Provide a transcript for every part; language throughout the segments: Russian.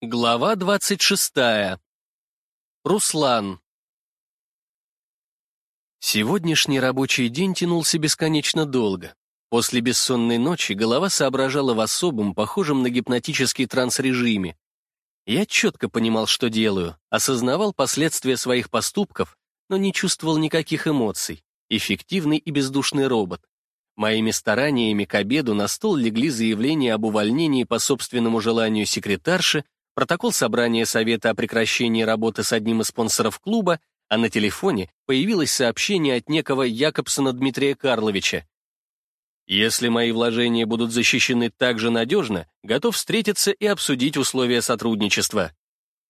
Глава 26. Руслан. Сегодняшний рабочий день тянулся бесконечно долго. После бессонной ночи голова соображала в особом, похожем на гипнотический транс-режиме. Я четко понимал, что делаю, осознавал последствия своих поступков, но не чувствовал никаких эмоций. Эффективный и бездушный робот. Моими стараниями к обеду на стол легли заявления об увольнении по собственному желанию секретарши, протокол собрания совета о прекращении работы с одним из спонсоров клуба, а на телефоне появилось сообщение от некого Якобсона Дмитрия Карловича. Если мои вложения будут защищены так же надежно, готов встретиться и обсудить условия сотрудничества.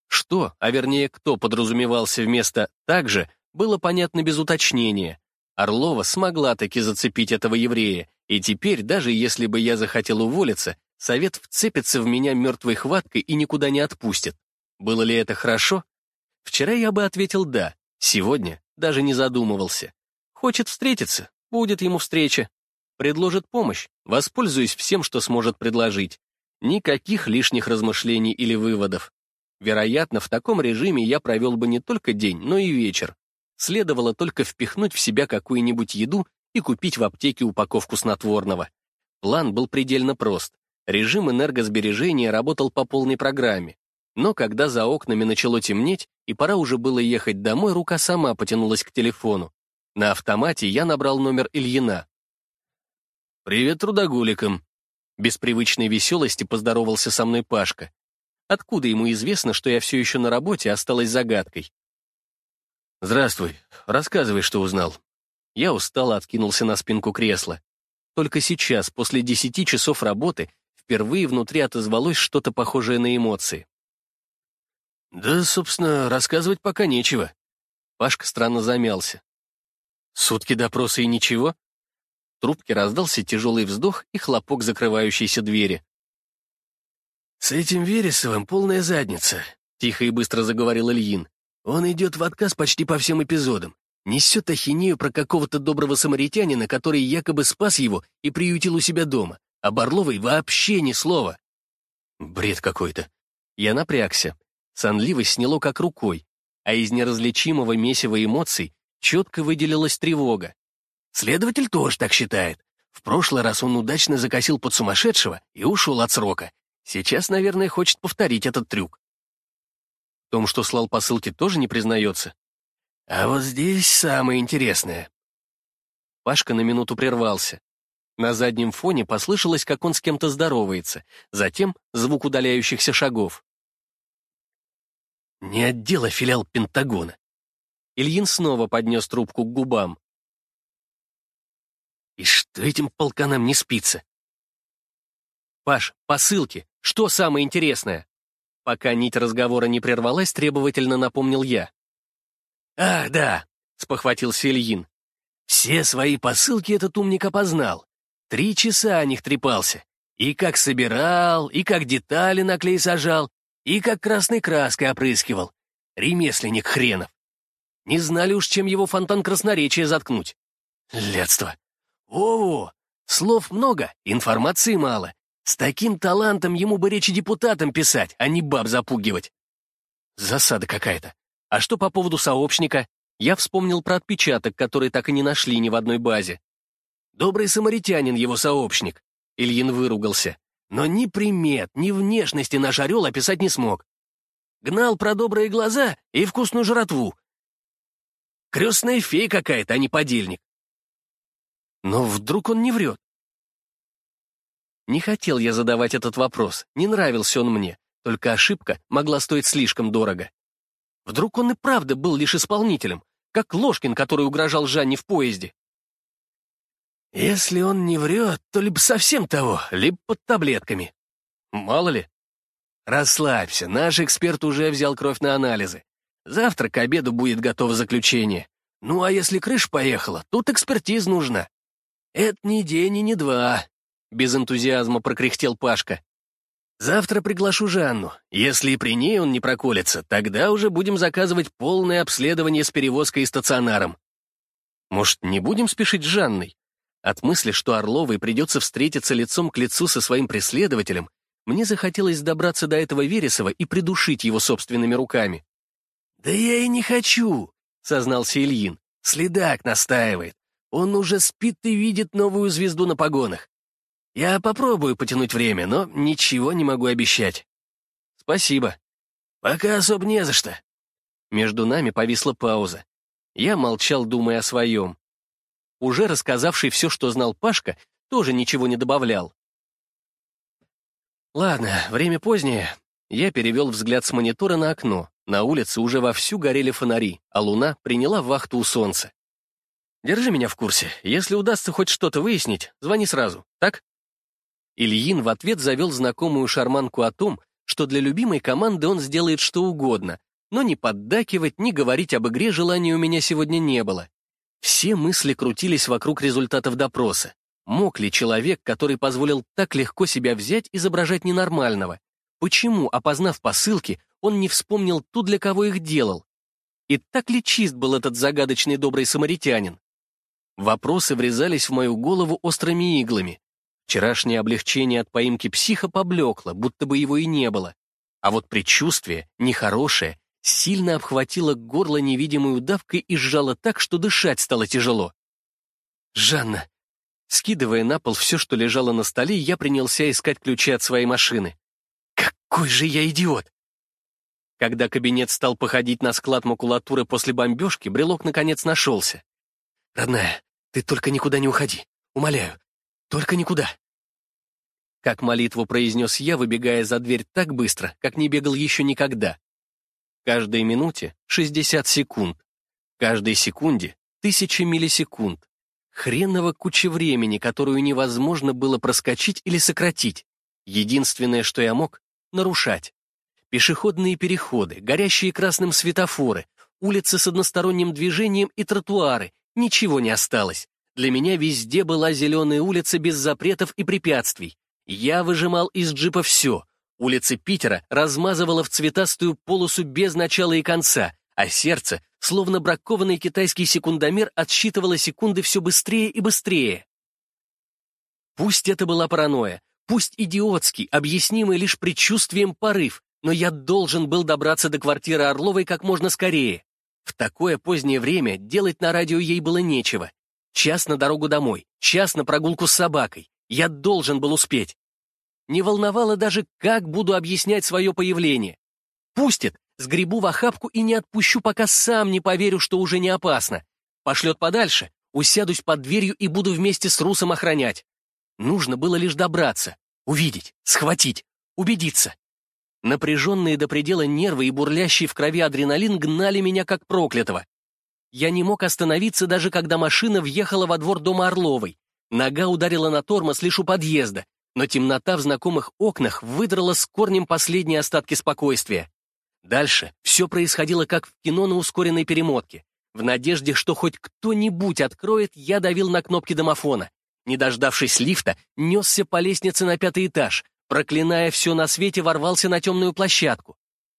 Что, а вернее, кто подразумевался вместо «так же», было понятно без уточнения. Орлова смогла таки зацепить этого еврея, и теперь, даже если бы я захотел уволиться, Совет вцепится в меня мертвой хваткой и никуда не отпустит. Было ли это хорошо? Вчера я бы ответил «да», сегодня даже не задумывался. Хочет встретиться, будет ему встреча. Предложит помощь, воспользуюсь всем, что сможет предложить. Никаких лишних размышлений или выводов. Вероятно, в таком режиме я провел бы не только день, но и вечер. Следовало только впихнуть в себя какую-нибудь еду и купить в аптеке упаковку снотворного. План был предельно прост. Режим энергосбережения работал по полной программе. Но когда за окнами начало темнеть, и пора уже было ехать домой, рука сама потянулась к телефону. На автомате я набрал номер Ильина. «Привет трудогуликам!» Без привычной веселости поздоровался со мной Пашка. Откуда ему известно, что я все еще на работе, осталась загадкой? «Здравствуй. Рассказывай, что узнал». Я устало откинулся на спинку кресла. Только сейчас, после десяти часов работы, впервые внутри отозвалось что-то похожее на эмоции. «Да, собственно, рассказывать пока нечего». Пашка странно замялся. «Сутки допроса и ничего?» В трубке раздался тяжелый вздох и хлопок закрывающейся двери. «С этим Вересовым полная задница», — тихо и быстро заговорил Ильин. «Он идет в отказ почти по всем эпизодам. Несет ахинею про какого-то доброго самаритянина, который якобы спас его и приютил у себя дома. А Орловой вообще ни слова. Бред какой-то. Я напрягся. Сонливость сняло как рукой, а из неразличимого месива эмоций четко выделилась тревога. Следователь тоже так считает. В прошлый раз он удачно закосил под сумасшедшего и ушел от срока. Сейчас, наверное, хочет повторить этот трюк. В том, что слал посылки, тоже не признается. А вот здесь самое интересное. Пашка на минуту прервался. На заднем фоне послышалось, как он с кем-то здоровается, затем звук удаляющихся шагов. «Не отдел, а филиал Пентагона». Ильин снова поднес трубку к губам. «И что этим полканам не спится?» «Паш, посылки, что самое интересное?» Пока нить разговора не прервалась, требовательно напомнил я. «Ах, да», — спохватился Ильин. «Все свои посылки этот умник опознал. Три часа о них трепался. И как собирал, и как детали на клей сажал, и как красной краской опрыскивал. Ремесленник хренов. Не знали уж, чем его фонтан красноречия заткнуть. Лядство. О, слов много, информации мало. С таким талантом ему бы речи депутатам писать, а не баб запугивать. Засада какая-то. А что по поводу сообщника? Я вспомнил про отпечаток, который так и не нашли ни в одной базе. Добрый самаритянин его сообщник. Ильин выругался. Но ни примет, ни внешности наш орел описать не смог. Гнал про добрые глаза и вкусную жратву. Крестная фея какая-то, а не подельник. Но вдруг он не врет? Не хотел я задавать этот вопрос, не нравился он мне, только ошибка могла стоить слишком дорого. Вдруг он и правда был лишь исполнителем, как Ложкин, который угрожал Жанне в поезде. Если он не врет, то либо совсем того, либо под таблетками. Мало ли. Расслабься, наш эксперт уже взял кровь на анализы. Завтра к обеду будет готово заключение. Ну а если крыша поехала, тут экспертиз нужна. Это не день и не два. Без энтузиазма прокряхтел Пашка. Завтра приглашу Жанну. Если и при ней он не проколется, тогда уже будем заказывать полное обследование с перевозкой и стационаром. Может, не будем спешить с Жанной? От мысли, что Орловой придется встретиться лицом к лицу со своим преследователем, Мне захотелось добраться до этого Вересова и придушить его собственными руками. «Да я и не хочу», — сознался Ильин. «Следак настаивает. Он уже спит и видит новую звезду на погонах. Я попробую потянуть время, но ничего не могу обещать». «Спасибо». «Пока особо не за что». Между нами повисла пауза. Я молчал, думая о своем. Уже рассказавший все, что знал Пашка, тоже ничего не добавлял. Ладно, время позднее. Я перевел взгляд с монитора на окно. На улице уже вовсю горели фонари, а луна приняла вахту у солнца. Держи меня в курсе. Если удастся хоть что-то выяснить, звони сразу, так? Ильин в ответ завел знакомую шарманку о том, что для любимой команды он сделает что угодно, но ни поддакивать, ни говорить об игре желания у меня сегодня не было. Все мысли крутились вокруг результатов допроса. Мог ли человек, который позволил так легко себя взять, изображать ненормального? Почему, опознав посылки, он не вспомнил ту, для кого их делал? И так ли чист был этот загадочный добрый самаритянин? Вопросы врезались в мою голову острыми иглами. Вчерашнее облегчение от поимки психа поблекло, будто бы его и не было. А вот предчувствие, нехорошее, сильно обхватило горло невидимой удавкой и сжало так, что дышать стало тяжело. «Жанна, Скидывая на пол все, что лежало на столе, я принялся искать ключи от своей машины. Какой же я идиот! Когда кабинет стал походить на склад макулатуры после бомбежки, брелок наконец нашелся. «Родная, ты только никуда не уходи. Умоляю, только никуда». Как молитву произнес я, выбегая за дверь так быстро, как не бегал еще никогда. Каждой минуте — 60 секунд. Каждой секунде — тысячи миллисекунд. Хреново куча времени, которую невозможно было проскочить или сократить. Единственное, что я мог — нарушать. Пешеходные переходы, горящие красным светофоры, улицы с односторонним движением и тротуары. Ничего не осталось. Для меня везде была зеленая улица без запретов и препятствий. Я выжимал из джипа все. Улицы Питера размазывала в цветастую полосу без начала и конца, а сердце словно бракованный китайский секундомер отсчитывало секунды все быстрее и быстрее. Пусть это была паранойя, пусть идиотский, объяснимый лишь предчувствием порыв, но я должен был добраться до квартиры Орловой как можно скорее. В такое позднее время делать на радио ей было нечего. Час на дорогу домой, час на прогулку с собакой. Я должен был успеть. Не волновало даже, как буду объяснять свое появление. Пустит, Сгребу в охапку и не отпущу, пока сам не поверю, что уже не опасно. Пошлет подальше, усядусь под дверью и буду вместе с Русом охранять. Нужно было лишь добраться, увидеть, схватить, убедиться. Напряженные до предела нервы и бурлящий в крови адреналин гнали меня как проклятого. Я не мог остановиться, даже когда машина въехала во двор дома Орловой. Нога ударила на тормоз лишь у подъезда, но темнота в знакомых окнах выдрала с корнем последние остатки спокойствия. Дальше все происходило как в кино на ускоренной перемотке. В надежде, что хоть кто-нибудь откроет, я давил на кнопки домофона. Не дождавшись лифта, несся по лестнице на пятый этаж, проклиная все на свете, ворвался на темную площадку.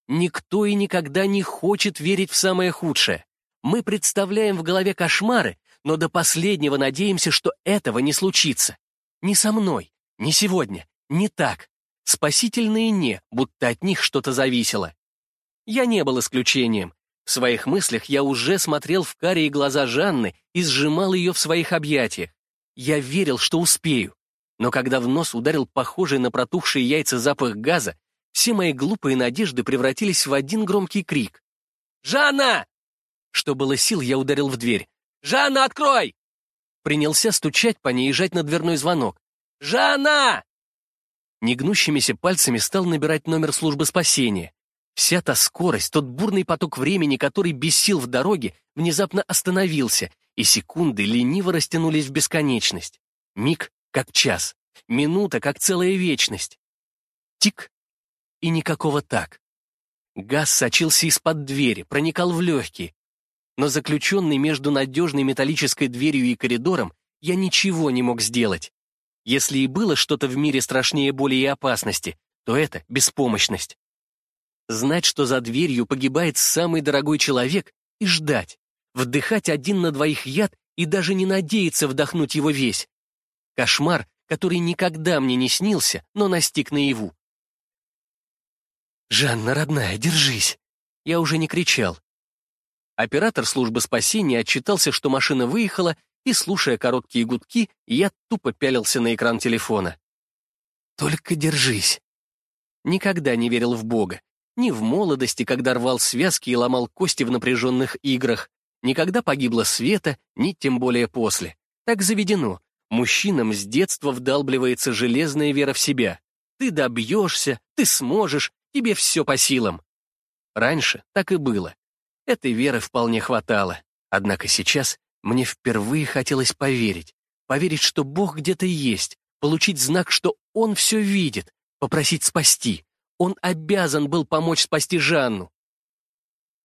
Никто и никогда не хочет верить в самое худшее. Мы представляем в голове кошмары, но до последнего надеемся, что этого не случится. Не со мной, не сегодня, не так. Спасительные «не», будто от них что-то зависело. Я не был исключением. В своих мыслях я уже смотрел в карие глаза Жанны и сжимал ее в своих объятиях. Я верил, что успею. Но когда в нос ударил похожий на протухшие яйца запах газа, все мои глупые надежды превратились в один громкий крик. «Жанна!» Что было сил, я ударил в дверь. «Жанна, открой!» Принялся стучать по ней и жать на дверной звонок. «Жанна!» Негнущимися пальцами стал набирать номер службы спасения. Вся та скорость, тот бурный поток времени, который бесил в дороге, внезапно остановился, и секунды лениво растянулись в бесконечность. Миг — как час, минута — как целая вечность. Тик — и никакого так. Газ сочился из-под двери, проникал в легкие. Но заключенный между надежной металлической дверью и коридором, я ничего не мог сделать. Если и было что-то в мире страшнее боли и опасности, то это беспомощность. Знать, что за дверью погибает самый дорогой человек, и ждать. Вдыхать один на двоих яд и даже не надеяться вдохнуть его весь. Кошмар, который никогда мне не снился, но настиг наяву. «Жанна, родная, держись!» Я уже не кричал. Оператор службы спасения отчитался, что машина выехала, и, слушая короткие гудки, я тупо пялился на экран телефона. «Только держись!» Никогда не верил в Бога. Ни в молодости, когда рвал связки и ломал кости в напряженных играх, ни когда погибла Света, ни тем более после. Так заведено. Мужчинам с детства вдалбливается железная вера в себя. Ты добьешься, ты сможешь, тебе все по силам. Раньше так и было. Этой веры вполне хватало. Однако сейчас мне впервые хотелось поверить. Поверить, что Бог где-то есть, получить знак, что Он все видит, попросить спасти. Он обязан был помочь спасти Жанну.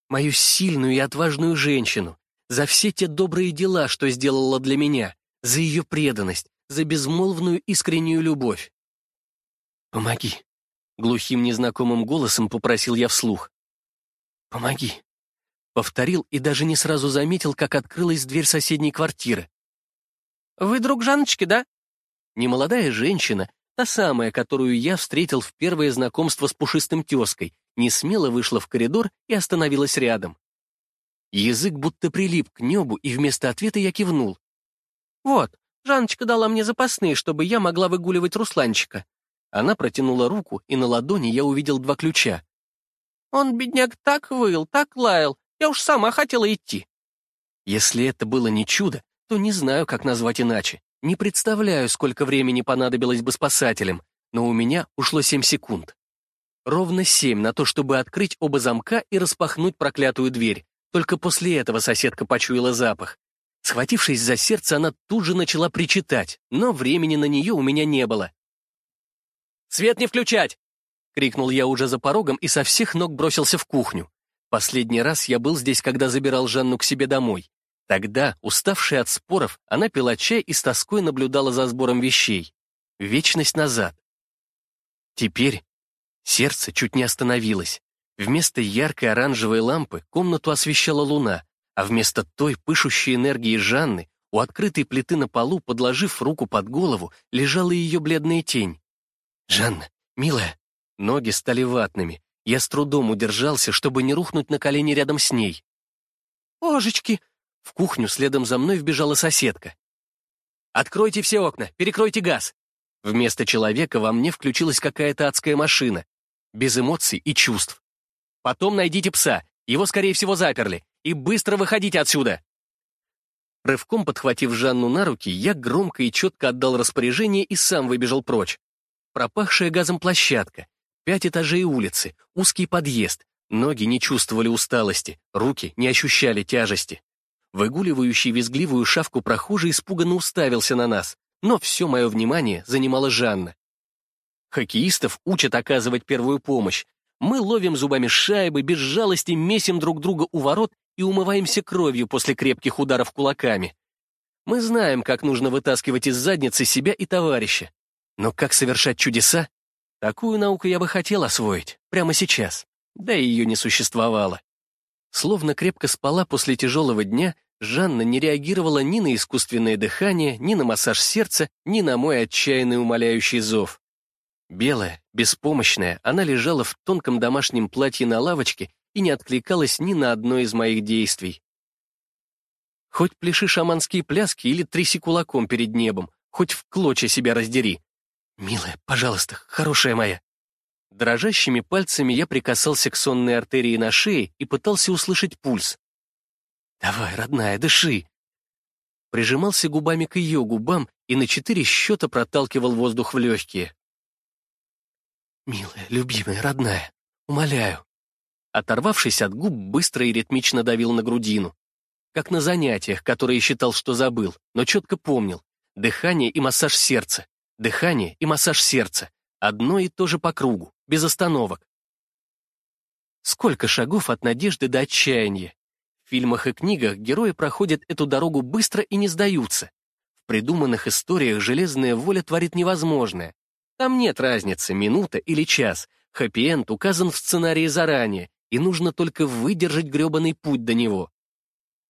Мою сильную и отважную женщину, за все те добрые дела, что сделала для меня, за ее преданность, за безмолвную искреннюю любовь. «Помоги», — глухим незнакомым голосом попросил я вслух. «Помоги», — повторил и даже не сразу заметил, как открылась дверь соседней квартиры. «Вы друг Жанночки, да?» Немолодая женщина, та самая, которую я встретил в первое знакомство с пушистым тезкой, не смело вышла в коридор и остановилась рядом. Язык будто прилип к небу, и вместо ответа я кивнул. «Вот, Жанночка дала мне запасные, чтобы я могла выгуливать Русланчика». Она протянула руку, и на ладони я увидел два ключа. «Он, бедняк, так выл, так лаял, я уж сама хотела идти». Если это было не чудо, то не знаю, как назвать иначе. Не представляю, сколько времени понадобилось бы спасателям, но у меня ушло семь секунд. Ровно семь на то, чтобы открыть оба замка и распахнуть проклятую дверь. Только после этого соседка почуяла запах. Схватившись за сердце, она тут же начала причитать, но времени на нее у меня не было. «Свет не включать!» — крикнул я уже за порогом и со всех ног бросился в кухню. Последний раз я был здесь, когда забирал Жанну к себе домой. Тогда, уставшая от споров, она пила чай и с тоской наблюдала за сбором вещей. Вечность назад. Теперь Сердце чуть не остановилось. Вместо яркой оранжевой лампы комнату освещала луна, а вместо той пышущей энергии Жанны у открытой плиты на полу, подложив руку под голову, лежала ее бледная тень. «Жанна, милая!» Ноги стали ватными. Я с трудом удержался, чтобы не рухнуть на колени рядом с ней. «Божечки!» В кухню следом за мной вбежала соседка. «Откройте все окна, перекройте газ!» Вместо человека во мне включилась какая-то адская машина без эмоций и чувств. Потом найдите пса, его, скорее всего, заперли, и быстро выходите отсюда. Рывком подхватив Жанну на руки, я громко и четко отдал распоряжение и сам выбежал прочь. Пропахшая газом площадка, пять этажей улицы, узкий подъезд, ноги не чувствовали усталости, руки не ощущали тяжести. Выгуливающий визгливую шавку прохожий испуганно уставился на нас, но все мое внимание занимала Жанна. Хоккеистов учат оказывать первую помощь. Мы ловим зубами шайбы, без жалости месим друг друга у ворот и умываемся кровью после крепких ударов кулаками. Мы знаем, как нужно вытаскивать из задницы себя и товарища. Но как совершать чудеса? Такую науку я бы хотел освоить, прямо сейчас. Да и ее не существовало. Словно крепко спала после тяжелого дня, Жанна не реагировала ни на искусственное дыхание, ни на массаж сердца, ни на мой отчаянный умоляющий зов. Белая, беспомощная, она лежала в тонком домашнем платье на лавочке и не откликалась ни на одно из моих действий. Хоть пляши шаманские пляски или тряси кулаком перед небом, хоть в клочья себя раздери. Милая, пожалуйста, хорошая моя. Дрожащими пальцами я прикасался к сонной артерии на шее и пытался услышать пульс. «Давай, родная, дыши!» Прижимался губами к ее губам и на четыре счета проталкивал воздух в легкие. «Милая, любимая, родная, умоляю». Оторвавшись от губ, быстро и ритмично давил на грудину. Как на занятиях, которые считал, что забыл, но четко помнил. Дыхание и массаж сердца. Дыхание и массаж сердца. Одно и то же по кругу, без остановок. Сколько шагов от надежды до отчаяния. В фильмах и книгах герои проходят эту дорогу быстро и не сдаются. В придуманных историях железная воля творит невозможное. Там нет разницы, минута или час. Хэппи-энд указан в сценарии заранее, и нужно только выдержать гребаный путь до него.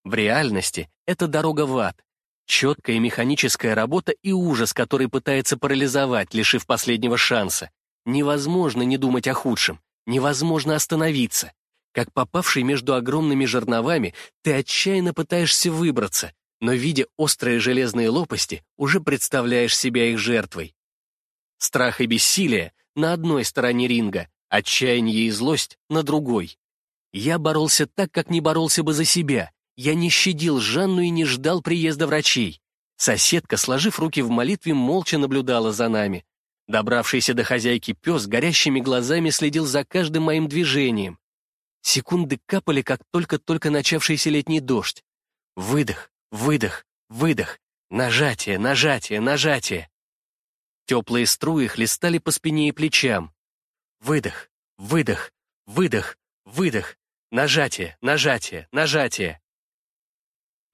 В реальности это дорога в ад. Четкая механическая работа и ужас, который пытается парализовать, лишив последнего шанса. Невозможно не думать о худшем. невозможно остановиться. Как попавший между огромными жерновами, ты отчаянно пытаешься выбраться, но, видя острые железные лопасти, уже представляешь себя их жертвой. Страх и бессилие на одной стороне ринга, отчаяние и злость на другой. Я боролся так, как не боролся бы за себя. Я не щадил Жанну и не ждал приезда врачей. Соседка, сложив руки в молитве, молча наблюдала за нами. Добравшийся до хозяйки пес горящими глазами следил за каждым моим движением. Секунды капали, как только-только начавшийся летний дождь. Выдох, выдох, выдох, нажатие, нажатие, нажатие. Теплые струи хлестали по спине и плечам. Выдох, выдох, выдох, выдох, нажатие, нажатие, нажатие.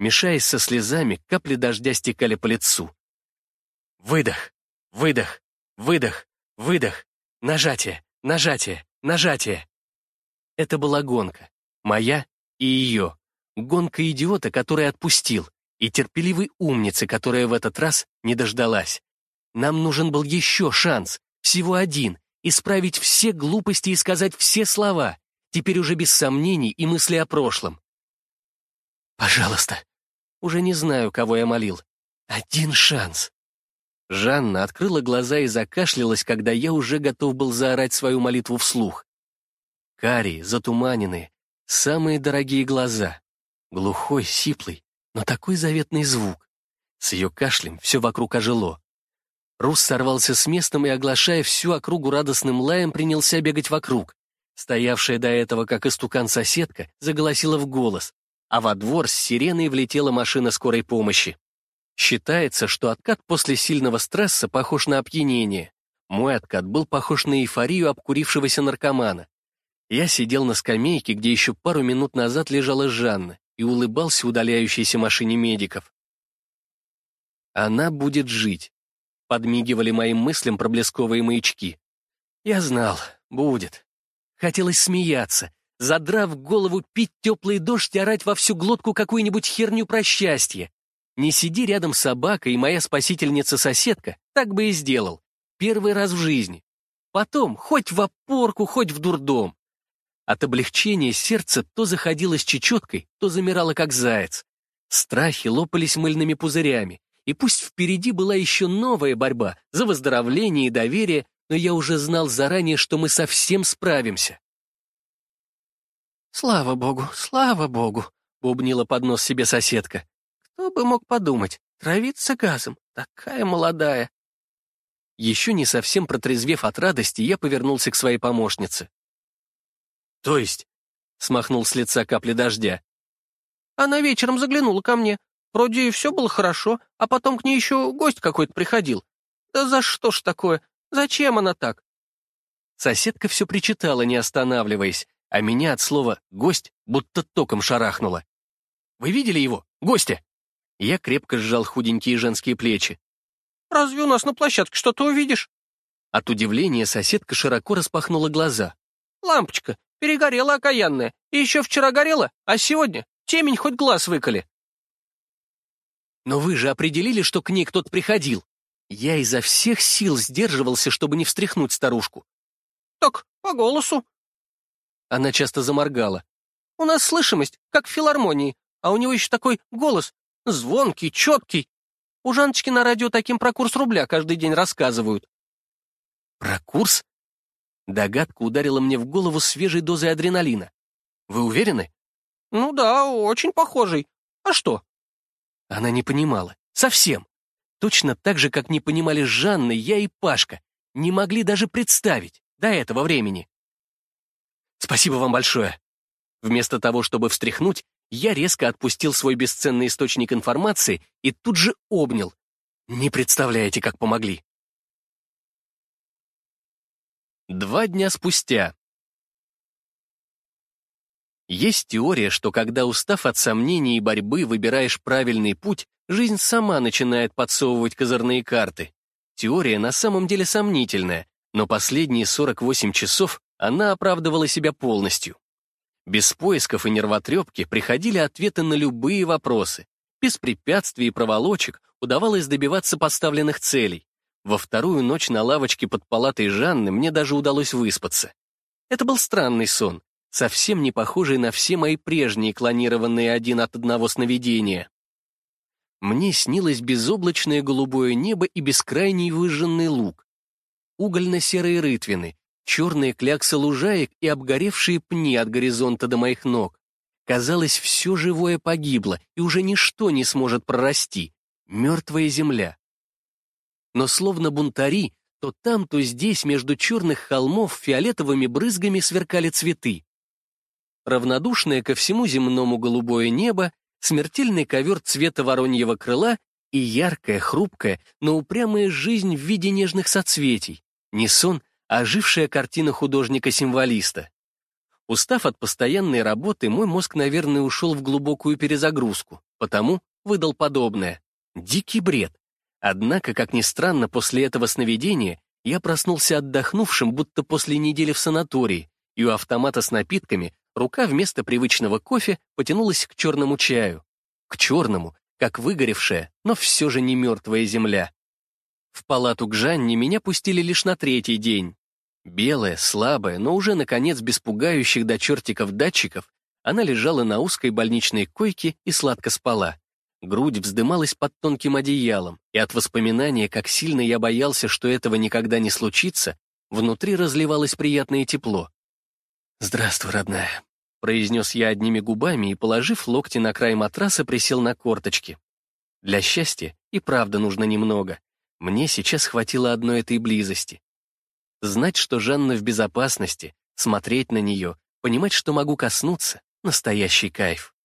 Мешаясь со слезами, капли дождя стекали по лицу. Выдох, выдох, выдох, выдох, нажатие, нажатие, нажатие. Это была гонка. Моя и ее. Гонка идиота, который отпустил, и терпеливой умницы, которая в этот раз не дождалась. Нам нужен был еще шанс, всего один, исправить все глупости и сказать все слова, теперь уже без сомнений и мысли о прошлом. «Пожалуйста», уже не знаю, кого я молил. Один шанс. Жанна открыла глаза и закашлялась, когда я уже готов был заорать свою молитву вслух. Карие, затуманенные, самые дорогие глаза. Глухой, сиплый, но такой заветный звук. С ее кашлем все вокруг ожило. Рус сорвался с местом и, оглашая всю округу радостным лаем, принялся бегать вокруг. Стоявшая до этого, как истукан соседка, заголосила в голос а во двор с сиреной влетела машина скорой помощи. Считается, что откат после сильного стресса похож на опьянение. Мой откат был похож на эйфорию обкурившегося наркомана. Я сидел на скамейке, где еще пару минут назад лежала Жанна, и улыбался удаляющейся машине медиков. Она будет жить. Подмигивали моим мыслям проблесковые маячки. Я знал, будет. Хотелось смеяться, задрав голову, пить теплый дождь и орать во всю глотку какую-нибудь херню про счастье. Не сиди рядом с собакой, и моя спасительница-соседка так бы и сделал. Первый раз в жизни. Потом, хоть в опорку, хоть в дурдом. От облегчения сердце то заходилось чечеткой, то замирало как заяц. Страхи лопались мыльными пузырями. И пусть впереди была еще новая борьба за выздоровление и доверие, но я уже знал заранее, что мы совсем справимся. «Слава богу, слава богу!» — бубнила под нос себе соседка. «Кто бы мог подумать, травиться газом, такая молодая!» Еще не совсем протрезвев от радости, я повернулся к своей помощнице. «То есть?» — смахнул с лица капли дождя. «Она вечером заглянула ко мне. Вроде и все было хорошо, а потом к ней еще гость какой-то приходил. Да за что ж такое? Зачем она так?» Соседка все причитала, не останавливаясь, а меня от слова «гость» будто током шарахнуло. «Вы видели его? Гостя?» Я крепко сжал худенькие женские плечи. «Разве у нас на площадке что-то увидишь?» От удивления соседка широко распахнула глаза. «Лампочка, перегорела окаянная. И еще вчера горела, а сегодня темень хоть глаз выколи». «Но вы же определили, что к ней кто-то приходил». Я изо всех сил сдерживался, чтобы не встряхнуть старушку. «Так, по голосу», она часто заморгала. «У нас слышимость, как в филармонии, а у него еще такой голос, звонкий, четкий. У Жаночки на радио таким про курс рубля каждый день рассказывают». «Про курс?» Догадка ударила мне в голову свежей дозой адреналина. «Вы уверены?» «Ну да, очень похожий. А что?» Она не понимала. Совсем. Точно так же, как не понимали Жанна, я и Пашка. Не могли даже представить до этого времени. Спасибо вам большое. Вместо того, чтобы встряхнуть, я резко отпустил свой бесценный источник информации и тут же обнял. Не представляете, как помогли. Два дня спустя. Есть теория, что когда, устав от сомнений и борьбы, выбираешь правильный путь, жизнь сама начинает подсовывать козырные карты. Теория на самом деле сомнительная, но последние 48 часов она оправдывала себя полностью. Без поисков и нервотрепки приходили ответы на любые вопросы. Без препятствий и проволочек удавалось добиваться поставленных целей. Во вторую ночь на лавочке под палатой Жанны мне даже удалось выспаться. Это был странный сон, совсем не похожий на все мои прежние клонированные один от одного сновидения. Мне снилось безоблачное голубое небо и бескрайний выжженный луг, угольно-серые рытвины, черные кляксы лужаек и обгоревшие пни от горизонта до моих ног. Казалось, все живое погибло, и уже ничто не сможет прорасти. Мертвая земля. Но словно бунтари, то там, то здесь, между черных холмов, фиолетовыми брызгами сверкали цветы. Равнодушное ко всему земному голубое небо смертельный ковер цвета вороньего крыла и яркая, хрупкая, но упрямая жизнь в виде нежных соцветий. Не сон, ожившая картина художника-символиста. Устав от постоянной работы, мой мозг, наверное, ушел в глубокую перезагрузку, потому выдал подобное. Дикий бред. Однако, как ни странно, после этого сновидения я проснулся отдохнувшим, будто после недели в санатории, и у автомата с напитками Рука вместо привычного кофе потянулась к черному чаю. К черному, как выгоревшая, но все же не мертвая земля. В палату к Жанне меня пустили лишь на третий день. Белая, слабая, но уже, наконец, без пугающих до чертиков датчиков, она лежала на узкой больничной койке и сладко спала. Грудь вздымалась под тонким одеялом, и от воспоминания, как сильно я боялся, что этого никогда не случится, внутри разливалось приятное тепло. «Здравствуй, родная», — произнес я одними губами и, положив локти на край матраса, присел на корточки. Для счастья и правда нужно немного. Мне сейчас хватило одной этой близости. Знать, что Жанна в безопасности, смотреть на нее, понимать, что могу коснуться — настоящий кайф.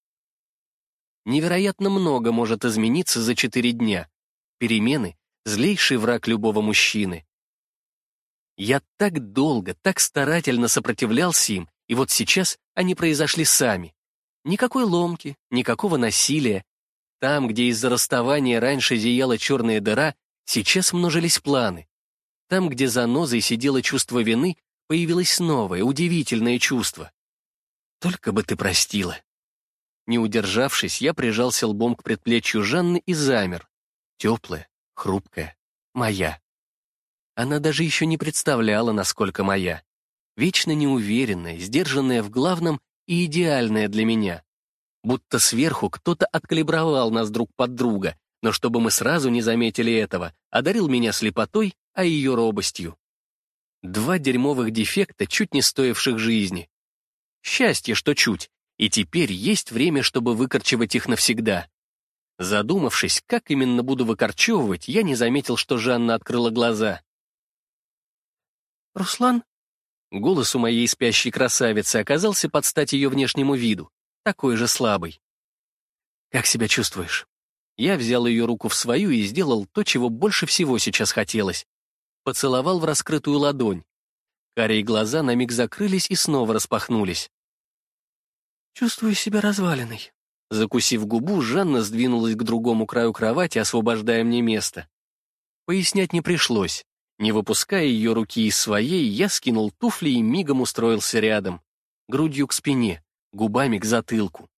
Невероятно много может измениться за четыре дня. Перемены — злейший враг любого мужчины. Я так долго, так старательно сопротивлялся им, и вот сейчас они произошли сами. Никакой ломки, никакого насилия. Там, где из-за расставания раньше зияла черная дыра, сейчас множились планы. Там, где за нозой сидело чувство вины, появилось новое, удивительное чувство. Только бы ты простила. Не удержавшись, я прижался лбом к предплечью Жанны и замер. Теплая, хрупкая, моя. Она даже еще не представляла, насколько моя. Вечно неуверенная, сдержанная в главном и идеальная для меня. Будто сверху кто-то откалибровал нас друг под друга, но чтобы мы сразу не заметили этого, одарил меня слепотой, а ее робостью. Два дерьмовых дефекта, чуть не стоивших жизни. Счастье, что чуть, и теперь есть время, чтобы выкорчевать их навсегда. Задумавшись, как именно буду выкорчевывать, я не заметил, что Жанна открыла глаза. «Руслан?» Голос у моей спящей красавицы оказался под стать ее внешнему виду, такой же слабый. «Как себя чувствуешь?» Я взял ее руку в свою и сделал то, чего больше всего сейчас хотелось. Поцеловал в раскрытую ладонь. Карие глаза на миг закрылись и снова распахнулись. «Чувствую себя разваленной». Закусив губу, Жанна сдвинулась к другому краю кровати, освобождая мне место. Пояснять не пришлось. Не выпуская ее руки из своей, я скинул туфли и мигом устроился рядом. Грудью к спине, губами к затылку.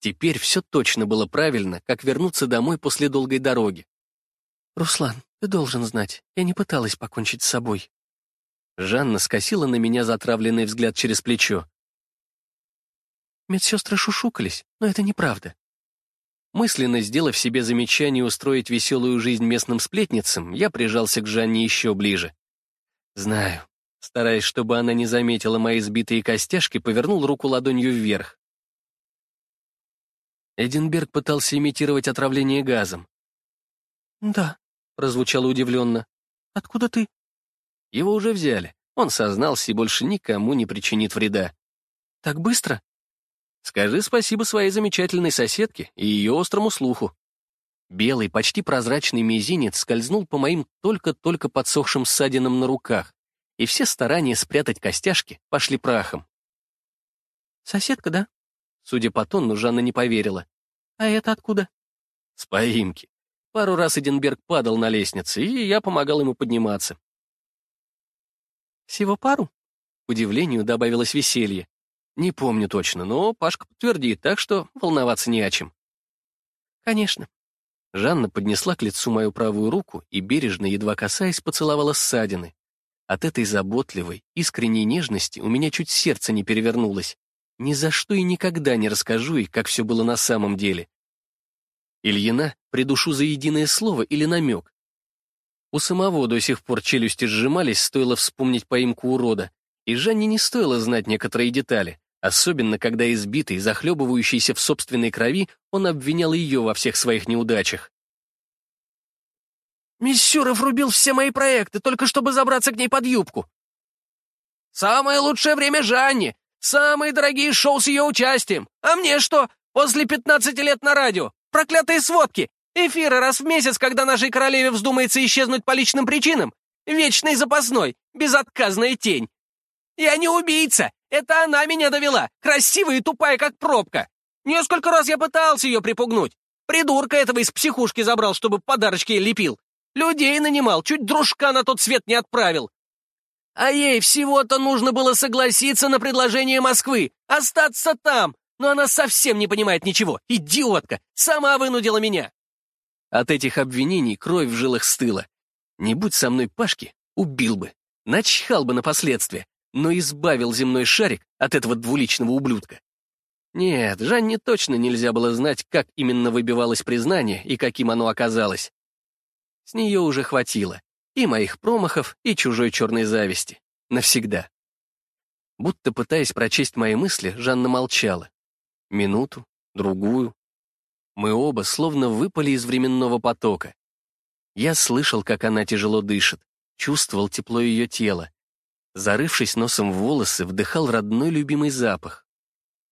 Теперь все точно было правильно, как вернуться домой после долгой дороги. «Руслан, ты должен знать, я не пыталась покончить с собой». Жанна скосила на меня затравленный взгляд через плечо. Медсестры шушукались, но это неправда. Мысленно сделав себе замечание устроить веселую жизнь местным сплетницам, я прижался к Жанне еще ближе. Знаю. Стараясь, чтобы она не заметила мои сбитые костяшки, повернул руку ладонью вверх. Эдинберг пытался имитировать отравление газом. «Да», — прозвучало удивленно. «Откуда ты?» Его уже взяли. Он сознался и больше никому не причинит вреда. «Так быстро?» Скажи спасибо своей замечательной соседке и ее острому слуху. Белый, почти прозрачный мизинец скользнул по моим только-только подсохшим ссадинам на руках, и все старания спрятать костяшки пошли прахом. «Соседка, да?» Судя по тону, Жанна не поверила. «А это откуда?» «С поимки. Пару раз Эдинберг падал на лестнице, и я помогал ему подниматься». «Всего пару?» К удивлению добавилось веселье. Не помню точно, но Пашка подтвердит, так что волноваться не о чем. Конечно. Жанна поднесла к лицу мою правую руку и, бережно, едва касаясь, поцеловала ссадины. От этой заботливой, искренней нежности у меня чуть сердце не перевернулось. Ни за что и никогда не расскажу ей, как все было на самом деле. Ильина придушу за единое слово или намек. У самого до сих пор челюсти сжимались, стоило вспомнить поимку урода, и Жанне не стоило знать некоторые детали, особенно когда избитый, захлебывающийся в собственной крови, он обвинял ее во всех своих неудачах. Миссюров рубил все мои проекты, только чтобы забраться к ней под юбку. Самое лучшее время Жанне, самые дорогие шоу с ее участием. А мне что, после 15 лет на радио? Проклятые сводки! Эфиры раз в месяц, когда нашей королеве вздумается исчезнуть по личным причинам. Вечный запасной, безотказная тень. Я не убийца, это она меня довела, красивая и тупая, как пробка. Несколько раз я пытался ее припугнуть. Придурка этого из психушки забрал, чтобы подарочки лепил. Людей нанимал, чуть дружка на тот свет не отправил. А ей всего-то нужно было согласиться на предложение Москвы, остаться там, но она совсем не понимает ничего. Идиотка, сама вынудила меня. От этих обвинений кровь в жилах стыла. Не будь со мной Пашки, убил бы, начхал бы на последствия, но избавил земной шарик от этого двуличного ублюдка. Нет, Жанне точно нельзя было знать, как именно выбивалось признание и каким оно оказалось. С нее уже хватило. И моих промахов, и чужой черной зависти. Навсегда. Будто пытаясь прочесть мои мысли, Жанна молчала. Минуту, другую. Мы оба словно выпали из временного потока. Я слышал, как она тяжело дышит, чувствовал тепло ее тела. Зарывшись носом в волосы, вдыхал родной любимый запах.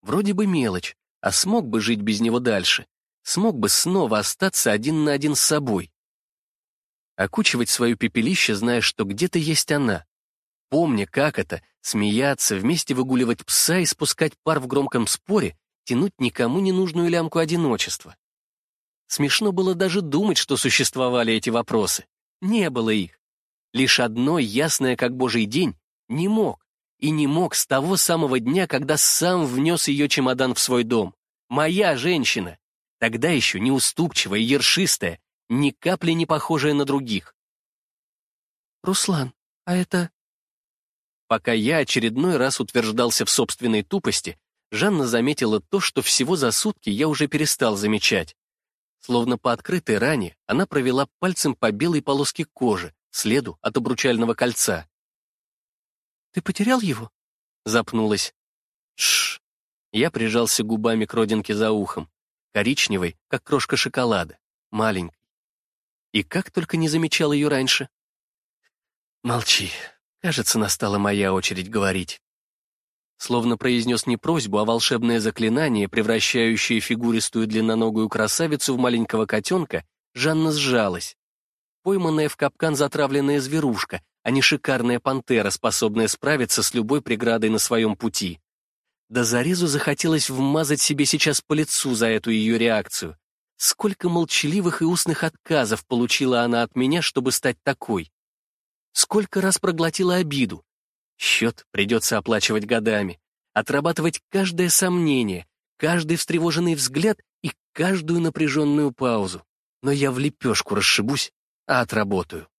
Вроде бы мелочь, а смог бы жить без него дальше. Смог бы снова остаться один на один с собой окучивать свое пепелище, зная, что где-то есть она. Помня, как это, смеяться, вместе выгуливать пса и спускать пар в громком споре, тянуть никому не нужную лямку одиночества. Смешно было даже думать, что существовали эти вопросы. Не было их. Лишь одно, ясное как божий день, не мог. И не мог с того самого дня, когда сам внес ее чемодан в свой дом. Моя женщина. Тогда еще неуступчивая, ершистая, ни капли не похожая на других. «Руслан, а это...» Пока я очередной раз утверждался в собственной тупости, Жанна заметила то, что всего за сутки я уже перестал замечать. Словно по открытой ране, она провела пальцем по белой полоске кожи, следу от обручального кольца. «Ты потерял его?» Запнулась. Шш. Я прижался губами к родинке за ухом, коричневой, как крошка шоколада, маленькой. И как только не замечал ее раньше. Молчи. Кажется, настала моя очередь говорить. Словно произнес не просьбу, а волшебное заклинание, превращающее фигуристую длинноногую красавицу в маленького котенка, Жанна сжалась. Пойманная в капкан затравленная зверушка, а не шикарная пантера, способная справиться с любой преградой на своем пути. Да зарезу захотелось вмазать себе сейчас по лицу за эту ее реакцию. Сколько молчаливых и устных отказов получила она от меня, чтобы стать такой? Сколько раз проглотила обиду? Счет придется оплачивать годами, отрабатывать каждое сомнение, каждый встревоженный взгляд и каждую напряженную паузу. Но я в лепешку расшибусь, а отработаю.